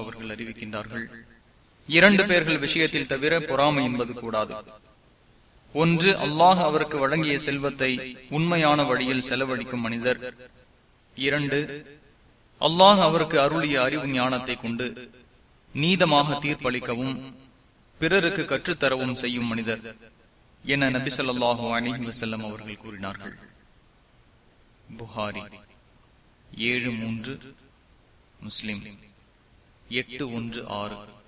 அவர்கள் அறிவிக்கின்றார்கள் இரண்டு பேர்கள் விஷயத்தில் தவிர பொறாமை என்பது கூடாது. ஒன்று அல்லாஹ் அவருக்கு வழங்கிய செல்வத்தை உண்மையான வழியில் செலவழிக்கும் மனிதர். இரண்டு அல்லாஹ் அவருக்கு அருளிய அறிவு ஞானத்தை கொண்டு நீதமாக தீர்ப்பளிக்கவும் பிறருக்கு கற்றுத்தரவும் செய்யும் மனிதர் என நபி சொல்லாஹு அலிஹி வசல்லம் அவர்கள் கூறினார்கள். புகாரி. ஏழு மூன்று முஸ்லிம். எட்டு ஒன்று ஆறு.